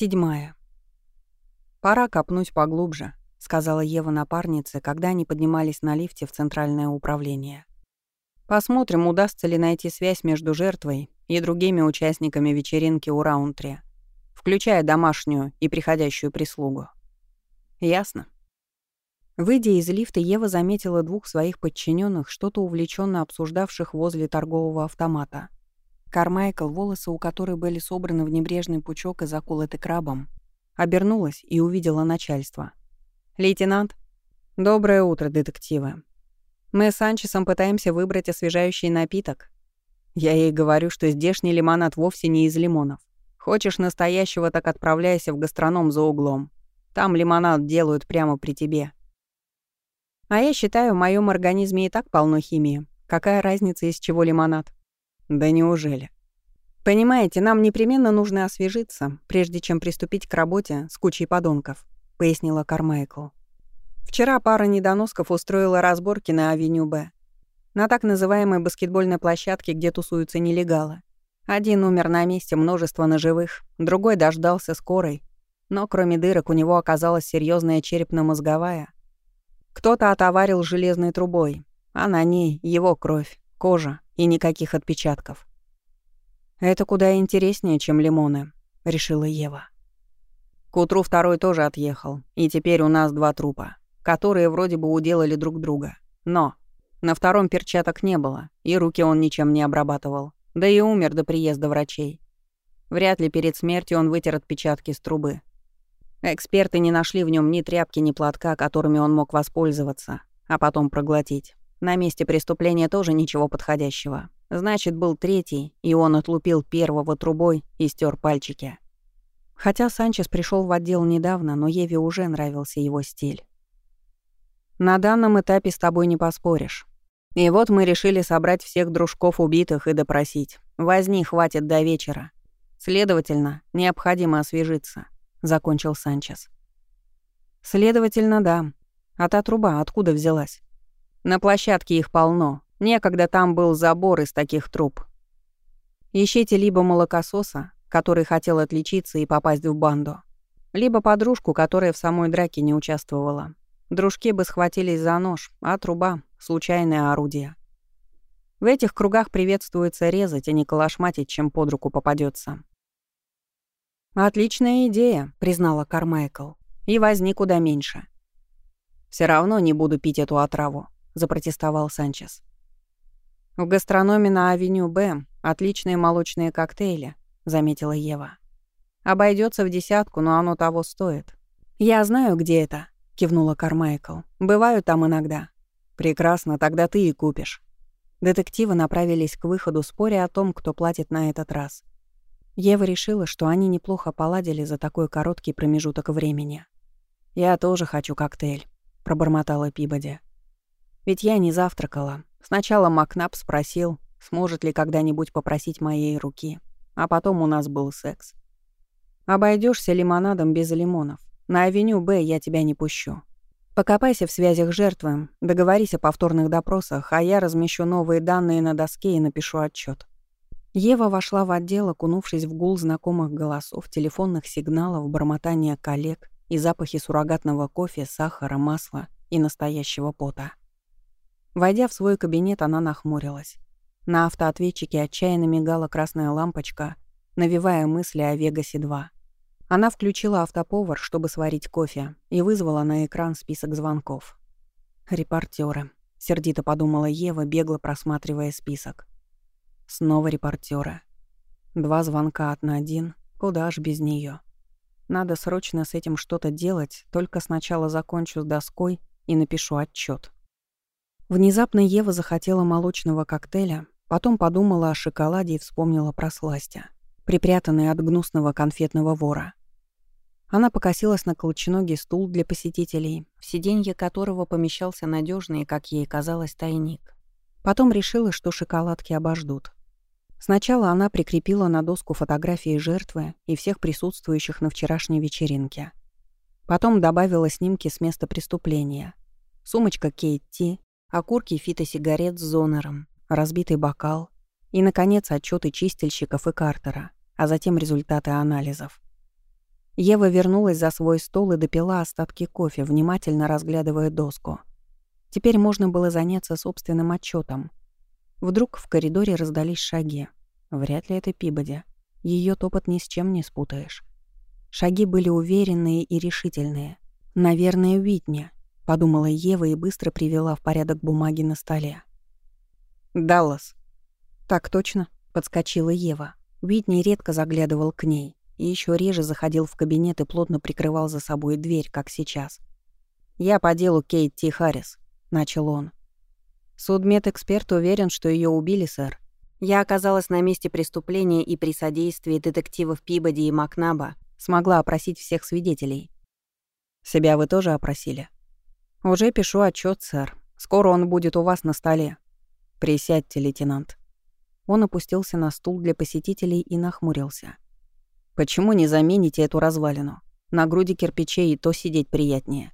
Седьмая. «Пора копнуть поглубже», — сказала Ева напарнице, когда они поднимались на лифте в центральное управление. «Посмотрим, удастся ли найти связь между жертвой и другими участниками вечеринки у Раунтри, включая домашнюю и приходящую прислугу». «Ясно». Выйдя из лифта, Ева заметила двух своих подчиненных, что-то увлеченно обсуждавших возле торгового автомата. Кармайкл, волосы у которой были собраны в небрежный пучок и заколоты крабом, обернулась и увидела начальство. «Лейтенант?» «Доброе утро, детективы. Мы с Санчесом пытаемся выбрать освежающий напиток. Я ей говорю, что здешний лимонад вовсе не из лимонов. Хочешь настоящего, так отправляйся в гастроном за углом. Там лимонад делают прямо при тебе. А я считаю, в моем организме и так полно химии. Какая разница, из чего лимонад? Да неужели? Понимаете, нам непременно нужно освежиться, прежде чем приступить к работе с кучей подонков, пояснила Кармайкл. Вчера пара недоносков устроила разборки на авеню Б. На так называемой баскетбольной площадке, где тусуются нелегалы. Один умер на месте, множество ножевых, другой дождался скорой. Но кроме дырок у него оказалась серьезная черепно-мозговая. Кто-то отоварил железной трубой, а на ней его кровь, кожа и никаких отпечатков. «Это куда интереснее, чем лимоны», — решила Ева. К утру второй тоже отъехал, и теперь у нас два трупа, которые вроде бы уделали друг друга. Но на втором перчаток не было, и руки он ничем не обрабатывал, да и умер до приезда врачей. Вряд ли перед смертью он вытер отпечатки с трубы. Эксперты не нашли в нем ни тряпки, ни платка, которыми он мог воспользоваться, а потом проглотить. На месте преступления тоже ничего подходящего. Значит, был третий, и он отлупил первого трубой и стер пальчики. Хотя Санчес пришел в отдел недавно, но Еве уже нравился его стиль. «На данном этапе с тобой не поспоришь. И вот мы решили собрать всех дружков убитых и допросить. Возни хватит до вечера. Следовательно, необходимо освежиться», — закончил Санчес. «Следовательно, да. А та труба откуда взялась?» На площадке их полно. Некогда там был забор из таких труб. Ищите либо молокососа, который хотел отличиться и попасть в банду, либо подружку, которая в самой драке не участвовала. Дружки бы схватились за нож, а труба — случайное орудие. В этих кругах приветствуется резать, а не калашматить, чем под руку попадется. «Отличная идея», — признала Кармайкл. «И возни куда меньше. Все равно не буду пить эту отраву. — запротестовал Санчес. «В гастрономе на авеню Б отличные молочные коктейли», — заметила Ева. Обойдется в десятку, но оно того стоит». «Я знаю, где это», — кивнула Кармайкл. «Бываю там иногда». «Прекрасно, тогда ты и купишь». Детективы направились к выходу, споря о том, кто платит на этот раз. Ева решила, что они неплохо поладили за такой короткий промежуток времени. «Я тоже хочу коктейль», — пробормотала Пибоди. Ведь я не завтракала. Сначала Макнап спросил, сможет ли когда-нибудь попросить моей руки. А потом у нас был секс. Обойдешься лимонадом без лимонов. На авеню Б я тебя не пущу. Покопайся в связях жертвы, договорись о повторных допросах, а я размещу новые данные на доске и напишу отчет. Ева вошла в отдел, окунувшись в гул знакомых голосов, телефонных сигналов, бормотания коллег и запахи суррогатного кофе, сахара, масла и настоящего пота. Войдя в свой кабинет, она нахмурилась. На автоответчике отчаянно мигала красная лампочка, навевая мысли о Вегасе-2. Она включила автоповар, чтобы сварить кофе, и вызвала на экран список звонков. «Репортеры», — сердито подумала Ева, бегло просматривая список. Снова репортеры. Два звонка от Надин, куда ж без нее. Надо срочно с этим что-то делать, только сначала закончу с доской и напишу отчет. Внезапно Ева захотела молочного коктейля, потом подумала о шоколаде и вспомнила про сластя, припрятанный от гнусного конфетного вора. Она покосилась на колченогий стул для посетителей, в сиденье которого помещался надежный, как ей казалось, тайник. Потом решила, что шоколадки обождут. Сначала она прикрепила на доску фотографии жертвы и всех присутствующих на вчерашней вечеринке. Потом добавила снимки с места преступления. Сумочка Кейти, окурки фитосигарет с зонером, разбитый бокал и, наконец, отчеты чистильщиков и Картера, а затем результаты анализов. Ева вернулась за свой стол и допила остатки кофе, внимательно разглядывая доску. Теперь можно было заняться собственным отчетом. Вдруг в коридоре раздались шаги. Вряд ли это Пибоди. Ее топот ни с чем не спутаешь. Шаги были уверенные и решительные. «Наверное, Уитни», — подумала Ева и быстро привела в порядок бумаги на столе. «Даллас». «Так точно», — подскочила Ева. Уитни редко заглядывал к ней и еще реже заходил в кабинет и плотно прикрывал за собой дверь, как сейчас. «Я по делу Кейт Ти Харрис», — начал он. «Судмедэксперт уверен, что ее убили, сэр. Я оказалась на месте преступления и при содействии детективов Пибоди и Макнаба смогла опросить всех свидетелей. Себя вы тоже опросили? Уже пишу отчет, сэр. Скоро он будет у вас на столе. Присядьте, лейтенант. Он опустился на стул для посетителей и нахмурился. Почему не замените эту развалину? На груди кирпичей и то сидеть приятнее.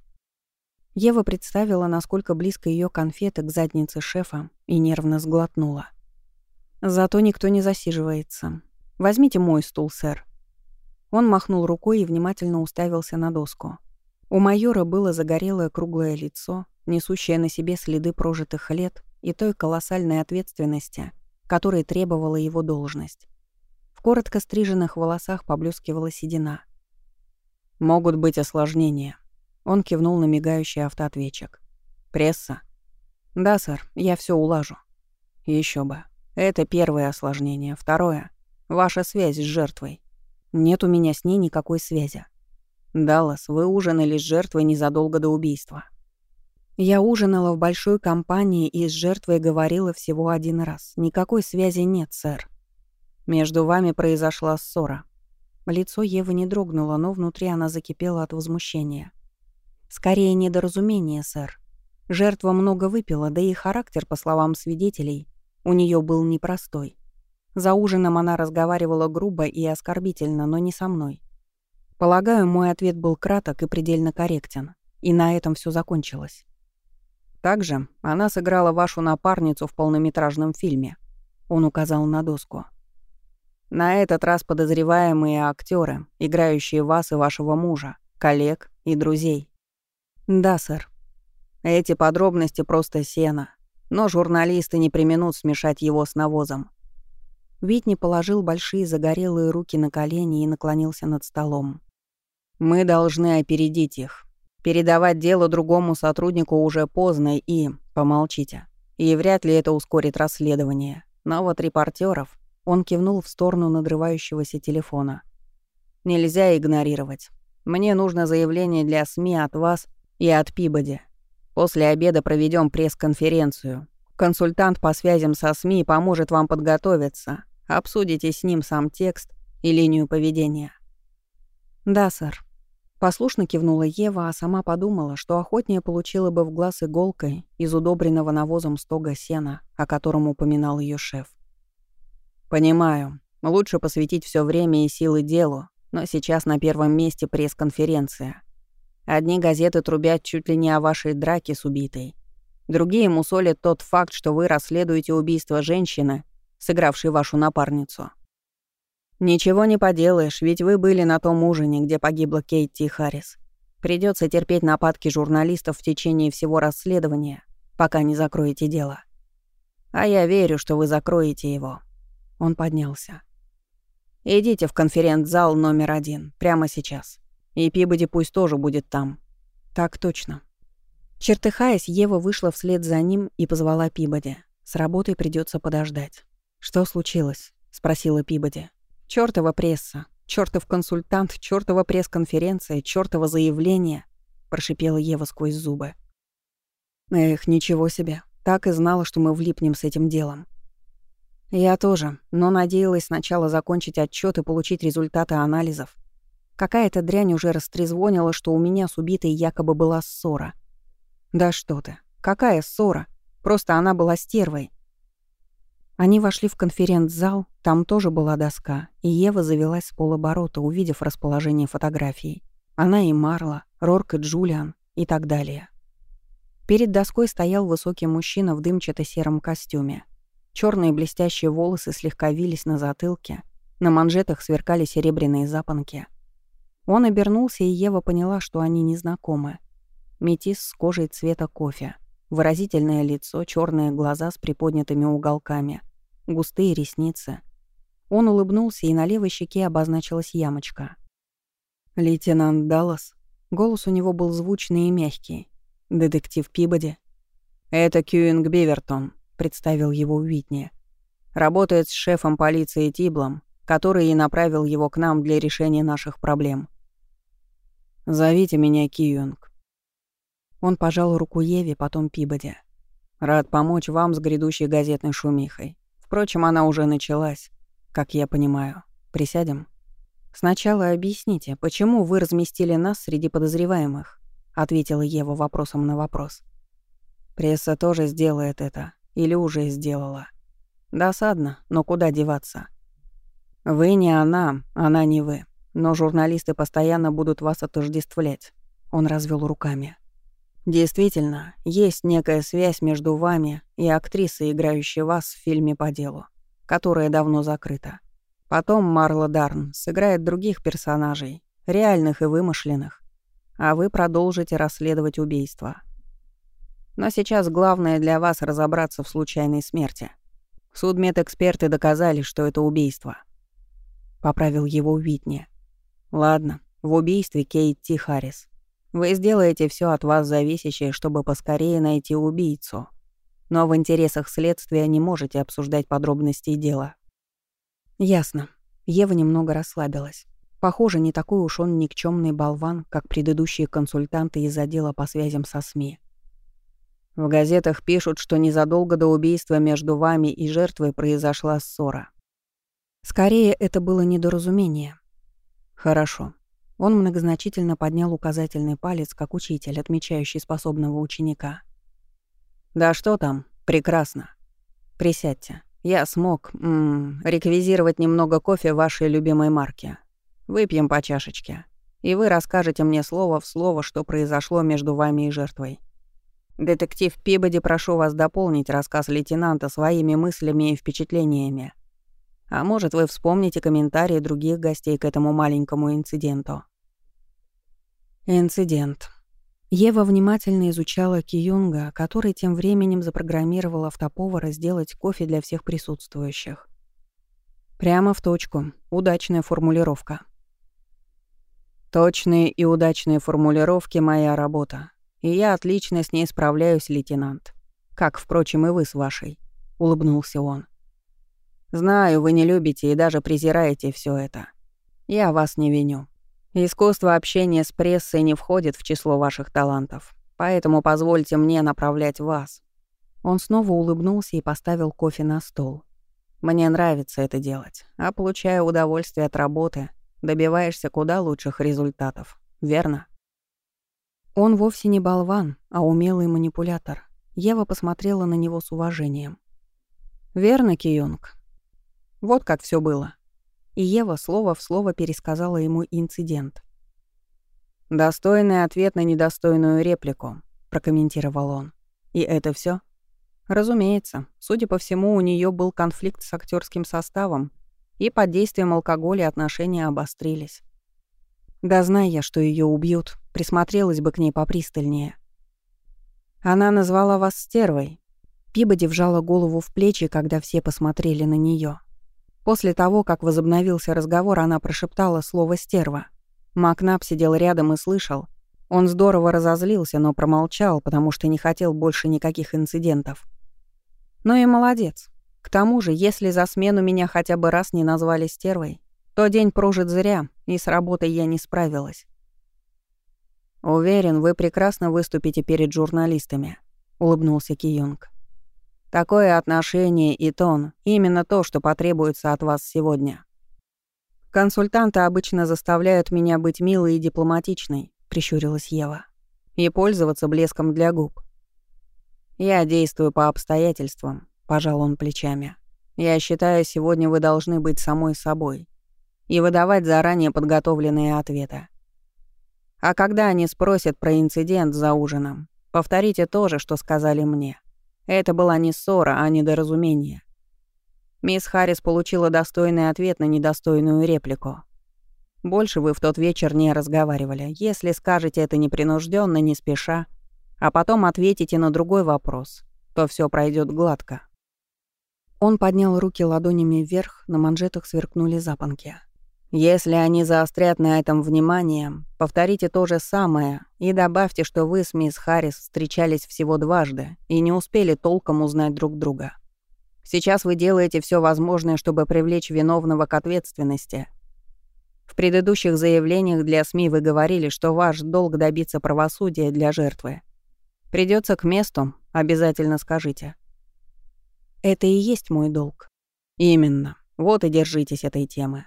Ева представила, насколько близко ее конфеты к заднице шефа, и нервно сглотнула. Зато никто не засиживается. Возьмите мой стул, сэр. Он махнул рукой и внимательно уставился на доску. У майора было загорелое круглое лицо, несущее на себе следы прожитых лет и той колоссальной ответственности, которой требовала его должность. В коротко стриженных волосах поблескивала седина. «Могут быть осложнения». Он кивнул на мигающий автоответчик. «Пресса?» «Да, сэр, я все улажу». Еще бы. Это первое осложнение. Второе — ваша связь с жертвой. Нет у меня с ней никакой связи. «Даллас, вы ужинали с жертвой незадолго до убийства». Я ужинала в большой компании и с жертвой говорила всего один раз. Никакой связи нет, сэр. Между вами произошла ссора. Лицо Евы не дрогнуло, но внутри она закипела от возмущения. Скорее недоразумение, сэр. Жертва много выпила, да и характер, по словам свидетелей, у нее был непростой. За ужином она разговаривала грубо и оскорбительно, но не со мной. Полагаю, мой ответ был краток и предельно корректен. И на этом все закончилось. Также она сыграла вашу напарницу в полнометражном фильме. Он указал на доску. На этот раз подозреваемые актеры, играющие вас и вашего мужа, коллег и друзей. Да, сэр. Эти подробности просто сено, но журналисты не применут смешать его с навозом. Витни положил большие загорелые руки на колени и наклонился над столом. Мы должны опередить их. Передавать дело другому сотруднику уже поздно и... Помолчите. И вряд ли это ускорит расследование. Но вот репортеров... Он кивнул в сторону надрывающегося телефона. Нельзя игнорировать. Мне нужно заявление для СМИ от вас и от Пибоди. После обеда проведем пресс-конференцию. Консультант по связям со СМИ поможет вам подготовиться. Обсудите с ним сам текст и линию поведения. Да, сэр. Послушно кивнула Ева, а сама подумала, что охотнее получила бы в глаз иголкой из удобренного навозом стога сена, о котором упоминал ее шеф. «Понимаю. Лучше посвятить все время и силы делу, но сейчас на первом месте пресс-конференция. Одни газеты трубят чуть ли не о вашей драке с убитой. Другие мусолят тот факт, что вы расследуете убийство женщины, сыгравшей вашу напарницу. «Ничего не поделаешь, ведь вы были на том ужине, где погибла Кейти Харрис. Придется терпеть нападки журналистов в течение всего расследования, пока не закроете дело. А я верю, что вы закроете его». Он поднялся. «Идите в конференц-зал номер один, прямо сейчас. И Пибоди пусть тоже будет там». «Так точно». Чертыхаясь, Ева вышла вслед за ним и позвала Пибоди. С работой придется подождать. «Что случилось?» — спросила Пибоди. Чёртова пресса, чёртов консультант, чёртова пресс-конференция, чёртово заявление, прошипела Ева сквозь зубы. Эх, ничего себе. Так и знала, что мы влипнем с этим делом. Я тоже, но надеялась сначала закончить отчёт и получить результаты анализов. Какая-то дрянь уже растрезвонила, что у меня с убитой якобы была ссора. Да что ты, какая ссора? Просто она была стервой. Они вошли в конференц-зал, там тоже была доска, и Ева завелась с полоборота, увидев расположение фотографий. Она и Марла, Рорк и Джулиан и так далее. Перед доской стоял высокий мужчина в дымчато-сером костюме. Черные блестящие волосы слегка вились на затылке, на манжетах сверкали серебряные запонки. Он обернулся, и Ева поняла, что они незнакомы. Метис с кожей цвета кофе. Выразительное лицо, черные глаза с приподнятыми уголками, густые ресницы. Он улыбнулся, и на левой щеке обозначилась ямочка. «Лейтенант Даллас». Голос у него был звучный и мягкий. «Детектив Пибоди». «Это Кьюинг Бивертон», — представил его Уитни. «Работает с шефом полиции Тиблом, который и направил его к нам для решения наших проблем». «Зовите меня Кьюинг». Он пожал руку Еве, потом Пибоди. «Рад помочь вам с грядущей газетной шумихой. Впрочем, она уже началась, как я понимаю. Присядем?» «Сначала объясните, почему вы разместили нас среди подозреваемых?» — ответила Ева вопросом на вопрос. «Пресса тоже сделает это. Или уже сделала. Досадно, но куда деваться? Вы не она, она не вы. Но журналисты постоянно будут вас отождествлять». Он развел руками. Действительно, есть некая связь между вами и актрисой, играющей вас в фильме по делу, которая давно закрыта. Потом Марла Дарн сыграет других персонажей, реальных и вымышленных, а вы продолжите расследовать убийство. Но сейчас главное для вас разобраться в случайной смерти. Судмедэксперты доказали, что это убийство. Поправил его Уитни. Ладно, в убийстве Кейт Харрис. Вы сделаете все от вас зависящее, чтобы поскорее найти убийцу. Но в интересах следствия не можете обсуждать подробности дела. Ясно. Ева немного расслабилась. Похоже, не такой уж он никчемный болван, как предыдущие консультанты из отдела по связям со СМИ. В газетах пишут, что незадолго до убийства между вами и жертвой произошла ссора. Скорее, это было недоразумение. Хорошо. Он многозначительно поднял указательный палец, как учитель, отмечающий способного ученика. «Да что там? Прекрасно. Присядьте. Я смог м -м, реквизировать немного кофе вашей любимой марки. Выпьем по чашечке. И вы расскажете мне слово в слово, что произошло между вами и жертвой. Детектив Пибоди, прошу вас дополнить рассказ лейтенанта своими мыслями и впечатлениями. А может, вы вспомните комментарии других гостей к этому маленькому инциденту. Инцидент. Ева внимательно изучала Киюнга, который тем временем запрограммировал автоповара сделать кофе для всех присутствующих. Прямо в точку. Удачная формулировка. Точные и удачные формулировки — моя работа. И я отлично с ней справляюсь, лейтенант. Как, впрочем, и вы с вашей. Улыбнулся он. Знаю, вы не любите и даже презираете все это. Я вас не виню. Искусство общения с прессой не входит в число ваших талантов, поэтому позвольте мне направлять вас». Он снова улыбнулся и поставил кофе на стол. «Мне нравится это делать, а получая удовольствие от работы, добиваешься куда лучших результатов, верно?» Он вовсе не болван, а умелый манипулятор. Ева посмотрела на него с уважением. «Верно, Киюнг. Вот как все было и Ева слово в слово пересказала ему инцидент. «Достойный ответ на недостойную реплику», — прокомментировал он. «И это все? Разумеется. Судя по всему, у нее был конфликт с актерским составом, и под действием алкоголя отношения обострились. Да зная я, что ее убьют, присмотрелась бы к ней попристальнее. Она назвала вас стервой. Пибоди вжала голову в плечи, когда все посмотрели на нее. После того, как возобновился разговор, она прошептала слово «стерва». Макнап сидел рядом и слышал. Он здорово разозлился, но промолчал, потому что не хотел больше никаких инцидентов. Ну и молодец. К тому же, если за смену меня хотя бы раз не назвали стервой, то день прожит зря, и с работой я не справилась. «Уверен, вы прекрасно выступите перед журналистами», — улыбнулся Киюнг. Такое отношение и тон — именно то, что потребуется от вас сегодня. Консультанты обычно заставляют меня быть милой и дипломатичной, прищурилась Ева, и пользоваться блеском для губ. Я действую по обстоятельствам, пожал он плечами. Я считаю, сегодня вы должны быть самой собой и выдавать заранее подготовленные ответы. А когда они спросят про инцидент за ужином, повторите то же, что сказали мне. Это была не ссора, а недоразумение. Мисс Харрис получила достойный ответ на недостойную реплику. Больше вы в тот вечер не разговаривали. Если скажете это непринужденно, не спеша, а потом ответите на другой вопрос, то все пройдет гладко. Он поднял руки ладонями вверх, на манжетах сверкнули запонки. Если они заострят на этом внимание, повторите то же самое и добавьте, что вы с мисс Харрис встречались всего дважды и не успели толком узнать друг друга. Сейчас вы делаете все возможное, чтобы привлечь виновного к ответственности. В предыдущих заявлениях для СМИ вы говорили, что ваш долг добиться правосудия для жертвы. Придется к месту, обязательно скажите. Это и есть мой долг. Именно. Вот и держитесь этой темы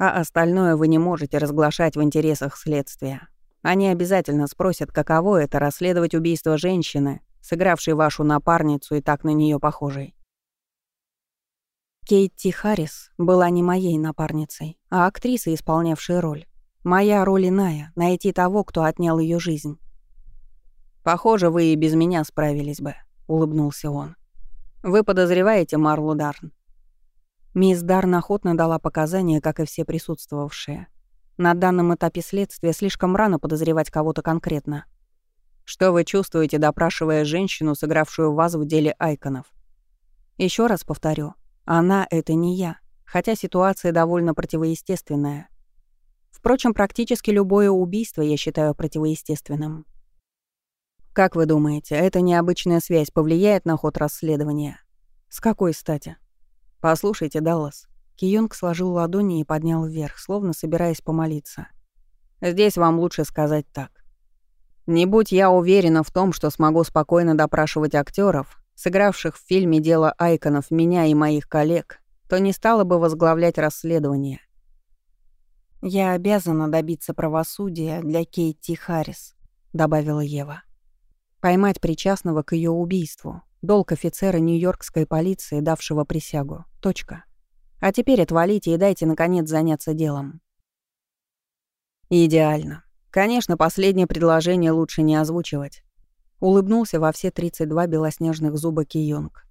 а остальное вы не можете разглашать в интересах следствия. Они обязательно спросят, каково это расследовать убийство женщины, сыгравшей вашу напарницу и так на нее похожей. Кейти Харрис была не моей напарницей, а актрисой, исполнявшей роль. Моя роль иная — найти того, кто отнял ее жизнь. «Похоже, вы и без меня справились бы», — улыбнулся он. «Вы подозреваете Марлу Дарн?» Мисс Дарн охотно дала показания, как и все присутствовавшие. На данном этапе следствия слишком рано подозревать кого-то конкретно. Что вы чувствуете, допрашивая женщину, сыгравшую вас в деле Айконов? Еще раз повторю, она — это не я, хотя ситуация довольно противоестественная. Впрочем, практически любое убийство я считаю противоестественным. Как вы думаете, эта необычная связь повлияет на ход расследования? С какой стати? «Послушайте, Даллас». Киюнг сложил ладони и поднял вверх, словно собираясь помолиться. «Здесь вам лучше сказать так. Не будь я уверена в том, что смогу спокойно допрашивать актеров, сыгравших в фильме «Дело Айконов» меня и моих коллег, то не стала бы возглавлять расследование. «Я обязана добиться правосудия для Кейти Харрис», — добавила Ева. «Поймать причастного к ее убийству, Долг офицера Нью-Йоркской полиции, давшего присягу. Точка. А теперь отвалите и дайте, наконец, заняться делом. Идеально. Конечно, последнее предложение лучше не озвучивать. Улыбнулся во все 32 белоснежных зуба Киюнг.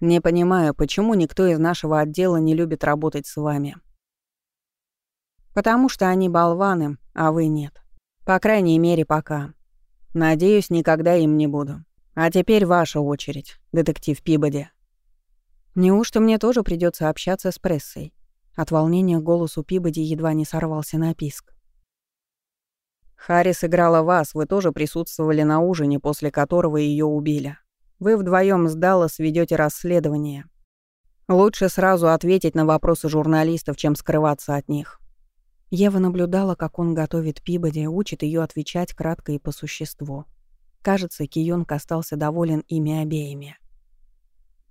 Не понимаю, почему никто из нашего отдела не любит работать с вами. Потому что они болваны, а вы нет. По крайней мере, пока. Надеюсь, никогда им не буду. А теперь ваша очередь, детектив Пибоди. Неужто мне тоже придется общаться с прессой? От волнения голос у Пибоди едва не сорвался на писк. Харрис играла вас, вы тоже присутствовали на ужине, после которого ее убили. Вы вдвоем с Даллас ведете расследование. Лучше сразу ответить на вопросы журналистов, чем скрываться от них. Ева наблюдала, как он готовит Пибоди, учит ее отвечать кратко и по существу. Кажется, Киёнг остался доволен ими обеими.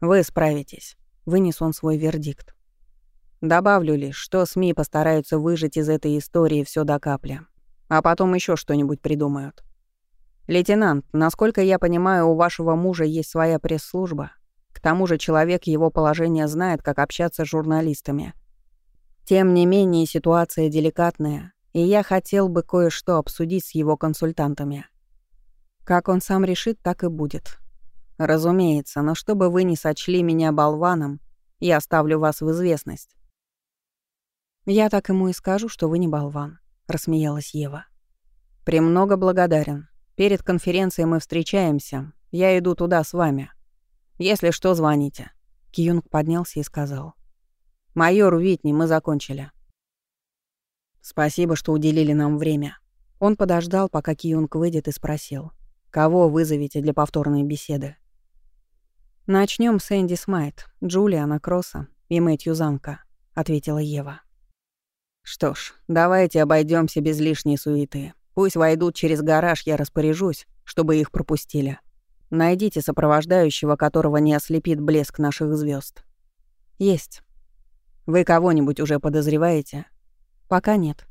«Вы справитесь», — вынес он свой вердикт. «Добавлю лишь, что СМИ постараются выжать из этой истории все до капли, а потом еще что-нибудь придумают. Лейтенант, насколько я понимаю, у вашего мужа есть своя пресс-служба. К тому же человек его положения знает, как общаться с журналистами. Тем не менее, ситуация деликатная, и я хотел бы кое-что обсудить с его консультантами». Как он сам решит, так и будет. Разумеется, но чтобы вы не сочли меня болваном, я оставлю вас в известность. Я так ему и скажу, что вы не болван, рассмеялась Ева. Премного благодарен. Перед конференцией мы встречаемся. Я иду туда с вами. Если что, звоните. Киюнг поднялся и сказал. «Майор Уитни, мы закончили». «Спасибо, что уделили нам время». Он подождал, пока Киюнг выйдет, и спросил. Кого вызовете для повторной беседы? Начнем с Энди Смайт, Джулиана Кросса и Мэтью Занка, ответила Ева. Что ж, давайте обойдемся без лишней суеты. Пусть войдут через гараж, я распоряжусь, чтобы их пропустили. Найдите сопровождающего, которого не ослепит блеск наших звезд. Есть. Вы кого-нибудь уже подозреваете? Пока нет.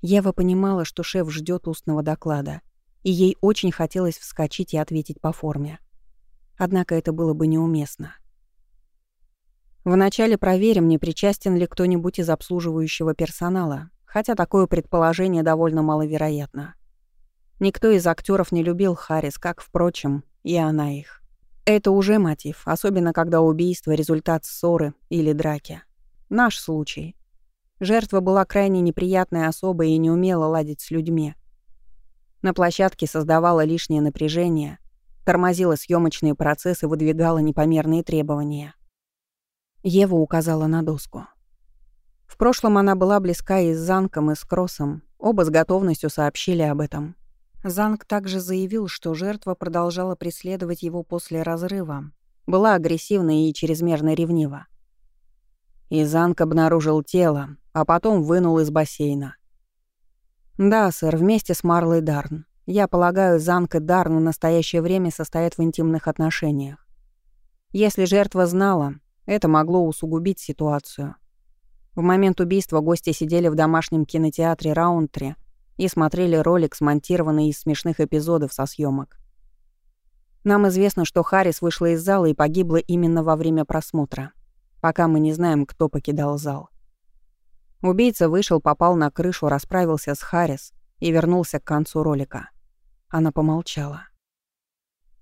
Ева понимала, что шеф ждет устного доклада, и ей очень хотелось вскочить и ответить по форме. Однако это было бы неуместно. Вначале проверим, не причастен ли кто-нибудь из обслуживающего персонала, хотя такое предположение довольно маловероятно. Никто из актеров не любил Харрис, как, впрочем, и она их. Это уже мотив, особенно когда убийство — результат ссоры или драки. Наш случай. Жертва была крайне неприятной особой и не умела ладить с людьми. На площадке создавала лишнее напряжение, тормозила съемочные процессы, выдвигала непомерные требования. Ева указала на доску. В прошлом она была близка и с Занком, и с Кроссом. Оба с готовностью сообщили об этом. Занк также заявил, что жертва продолжала преследовать его после разрыва. Была агрессивна и чрезмерно ревнива. И Занк обнаружил тело, а потом вынул из бассейна. «Да, сэр, вместе с Марлой Дарн. Я полагаю, Занк и Дарн в настоящее время состоят в интимных отношениях. Если жертва знала, это могло усугубить ситуацию. В момент убийства гости сидели в домашнем кинотеатре Раунтри и смотрели ролик, смонтированный из смешных эпизодов со съемок. Нам известно, что Харрис вышла из зала и погибла именно во время просмотра, пока мы не знаем, кто покидал зал. Убийца вышел, попал на крышу, расправился с Харрис и вернулся к концу ролика. Она помолчала.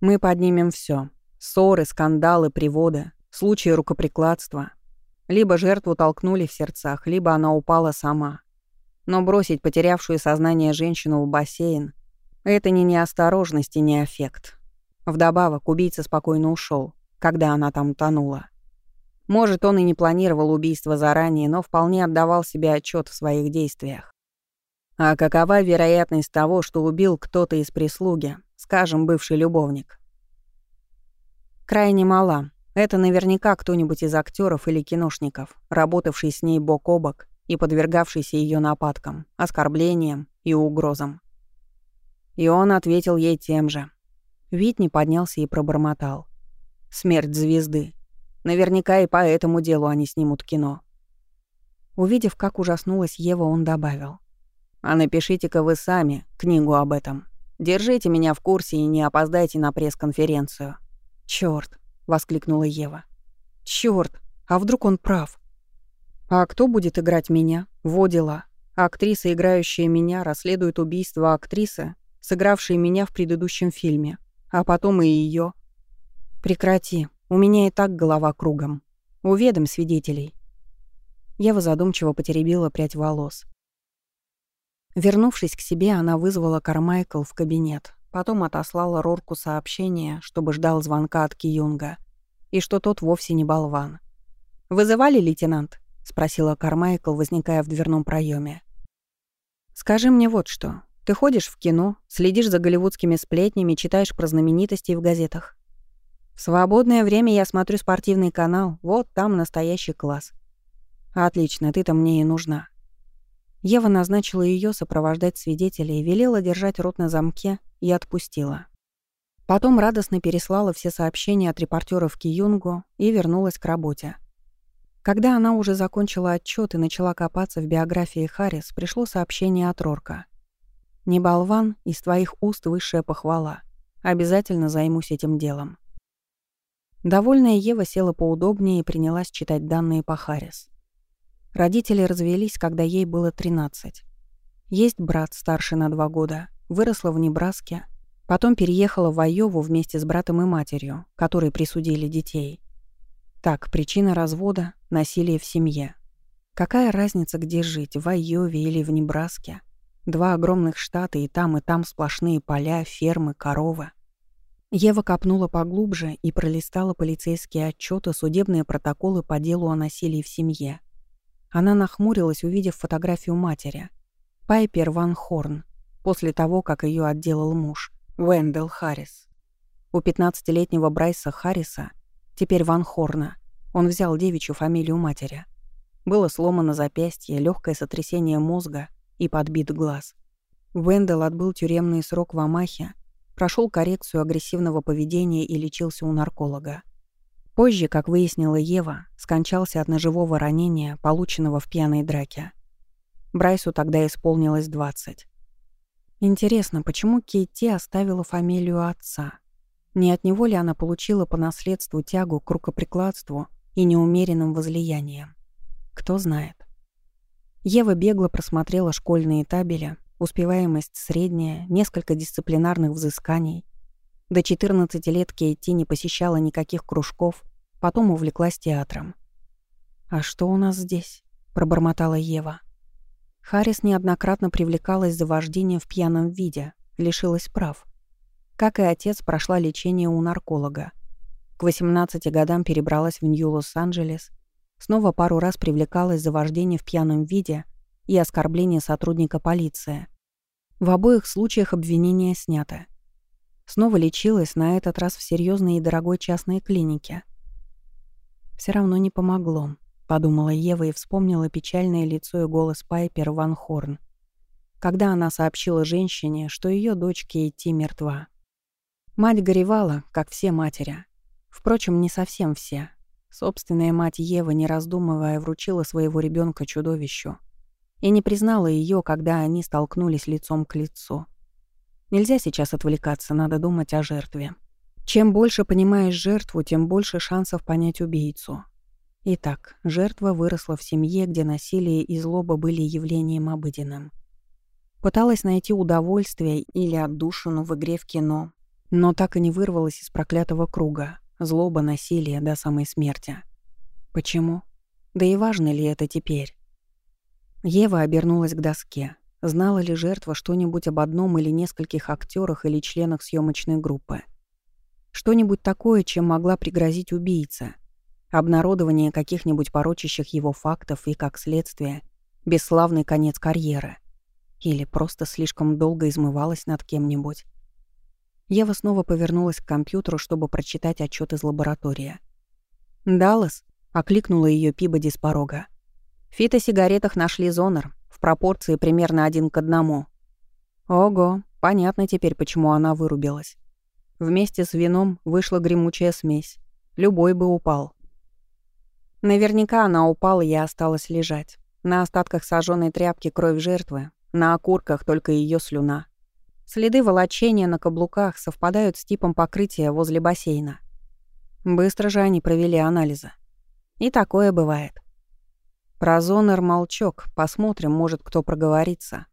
«Мы поднимем все: Ссоры, скандалы, приводы, случаи рукоприкладства, либо жертву толкнули в сердцах, либо она упала сама. Но бросить потерявшую сознание женщину в бассейн — это не неосторожность и не аффект. Вдобавок, убийца спокойно ушел, когда она там тонула. Может, он и не планировал убийство заранее, но вполне отдавал себе отчет в своих действиях. А какова вероятность того, что убил кто-то из прислуги, скажем, бывший любовник? Крайне мала, это наверняка кто-нибудь из актеров или киношников, работавший с ней бок о бок и подвергавшийся ее нападкам, оскорблениям и угрозам. И он ответил ей тем же. Витни поднялся и пробормотал. «Смерть звезды. Наверняка и по этому делу они снимут кино». Увидев, как ужаснулась Ева, он добавил. «А напишите-ка вы сами книгу об этом. Держите меня в курсе и не опоздайте на пресс-конференцию». «Чёрт, воскликнула Ева. Чёрт, а вдруг он прав? А кто будет играть меня? Во дела. Актриса, играющая меня, расследует убийство актрисы, сыгравшей меня в предыдущем фильме, а потом и её. Прекрати, у меня и так голова кругом. Уведом свидетелей. Ева задумчиво потеребила прядь волос. Вернувшись к себе, она вызвала Кармайкл в кабинет, потом отослала Рорку сообщение, чтобы ждал звонка от Киюнга — и что тот вовсе не болван. «Вызывали, лейтенант?» — спросила Кармайкл, возникая в дверном проеме. «Скажи мне вот что. Ты ходишь в кино, следишь за голливудскими сплетнями, читаешь про знаменитостей в газетах. Свободное время я смотрю спортивный канал, вот там настоящий класс. Отлично, ты-то мне и нужна». Ева назначила ее сопровождать свидетелей, велела держать рот на замке и отпустила. Потом радостно переслала все сообщения от репортеров Киюнгу и вернулась к работе. Когда она уже закончила отчет и начала копаться в биографии Харрис, пришло сообщение от Рорка. «Не болван, из твоих уст высшая похвала. Обязательно займусь этим делом». Довольная Ева села поудобнее и принялась читать данные по Харрис. Родители развелись, когда ей было 13. Есть брат, старше на два года, выросла в Небраске, Потом переехала в Айову вместе с братом и матерью, которые присудили детей. Так, причина развода — насилие в семье. Какая разница, где жить, в Айове или в Небраске? Два огромных штата, и там, и там сплошные поля, фермы, коровы. Ева копнула поглубже и пролистала полицейские отчеты, судебные протоколы по делу о насилии в семье. Она нахмурилась, увидев фотографию матери. Пайпер Ван Хорн, после того, как ее отделал муж. Вендел Харрис. У 15-летнего Брайса Харриса, теперь Ван Хорна, он взял девичью фамилию матери. Было сломано запястье, легкое сотрясение мозга и подбит глаз. Вендел отбыл тюремный срок в Амахе, прошел коррекцию агрессивного поведения и лечился у нарколога. Позже, как выяснила Ева, скончался от ножевого ранения, полученного в пьяной драке. Брайсу тогда исполнилось 20. Интересно, почему Кейти оставила фамилию отца? Не от него ли она получила по наследству тягу к рукоприкладству и неумеренным возлияниям? Кто знает. Ева бегло просмотрела школьные табели, успеваемость средняя, несколько дисциплинарных взысканий. До 14 лет Кейти не посещала никаких кружков, потом увлеклась театром. А что у нас здесь? — пробормотала Ева. Харрис неоднократно привлекалась за вождение в пьяном виде, лишилась прав. Как и отец, прошла лечение у нарколога. К 18 годам перебралась в Нью-Лос-Анджелес, снова пару раз привлекалась за вождение в пьяном виде и оскорбление сотрудника полиции. В обоих случаях обвинение снято. Снова лечилась, на этот раз в серьезной и дорогой частной клинике. Все равно не помогло подумала Ева и вспомнила печальное лицо и голос Пайпер Ван Хорн, когда она сообщила женщине, что ее дочь Кейти мертва. Мать горевала, как все матери. Впрочем, не совсем все. Собственная мать Ева, не раздумывая, вручила своего ребенка чудовищу и не признала ее, когда они столкнулись лицом к лицу. Нельзя сейчас отвлекаться, надо думать о жертве. Чем больше понимаешь жертву, тем больше шансов понять убийцу. Итак, жертва выросла в семье, где насилие и злоба были явлением обыденным. Пыталась найти удовольствие или отдушину в игре в кино, но так и не вырвалась из проклятого круга. Злоба, насилие до самой смерти. Почему? Да и важно ли это теперь? Ева обернулась к доске. Знала ли жертва что-нибудь об одном или нескольких актерах или членах съемочной группы? Что-нибудь такое, чем могла пригрозить убийца? обнародование каких-нибудь порочащих его фактов и, как следствие, бесславный конец карьеры. Или просто слишком долго измывалась над кем-нибудь. Ева снова повернулась к компьютеру, чтобы прочитать отчет из лаборатории. «Даллас», — окликнула ее Пибоди с порога. «В фитосигаретах нашли зонор, в пропорции примерно один к одному». «Ого, понятно теперь, почему она вырубилась. Вместе с вином вышла гремучая смесь. Любой бы упал. Наверняка она упала и осталась лежать. На остатках сожженной тряпки кровь жертвы, на окурках только ее слюна. Следы волочения на каблуках совпадают с типом покрытия возле бассейна. Быстро же они провели анализы. И такое бывает. Про зонер молчок. Посмотрим, может, кто проговорится.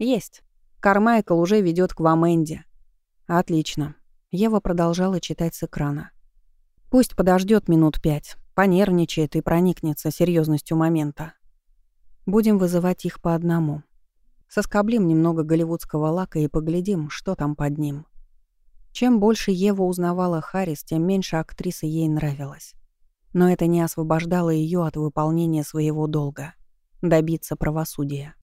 Есть. Кармайкл уже ведет к вам Энди. Отлично. Ева продолжала читать с экрана. Пусть подождет минут пять. Понервничает и проникнется серьезностью момента. Будем вызывать их по одному. Соскоблим немного голливудского лака и поглядим, что там под ним. Чем больше Ева узнавала Харрис, тем меньше актриса ей нравилась. Но это не освобождало ее от выполнения своего долга — добиться правосудия.